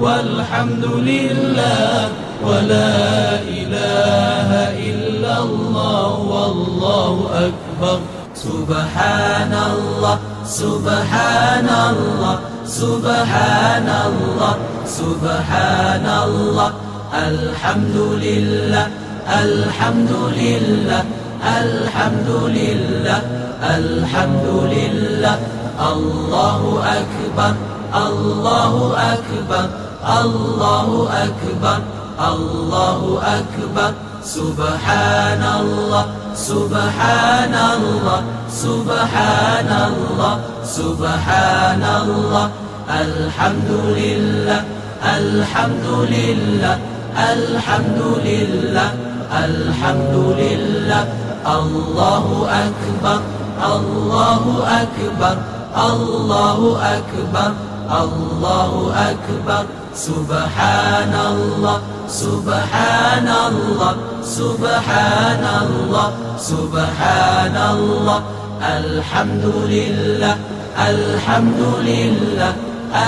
والحمد لله ولا إله إلا الله والله أكبر. سبحان الله سبحان الله سبحان الله سبحان الله الحمد لله الحمد لله الحمد لله الحمد لله الله أكبر الله أكبر. الله أكبر الله أكبر سبحان الله سبحان الله سبحان الله سبحان الله الحمد لله الحمد لله الحمد لله الحمد لله الله أكبر الله أكبر الله أكبر الله أكبر سبحان الله سبحان الله سبحان الله سبحان الله الحمد لله الحمد لله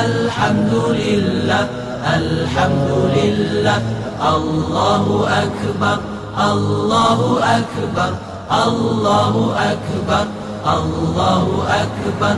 الحمد لله الحمد لله الله أكبر الله أكبر الله أكبر الله أكبر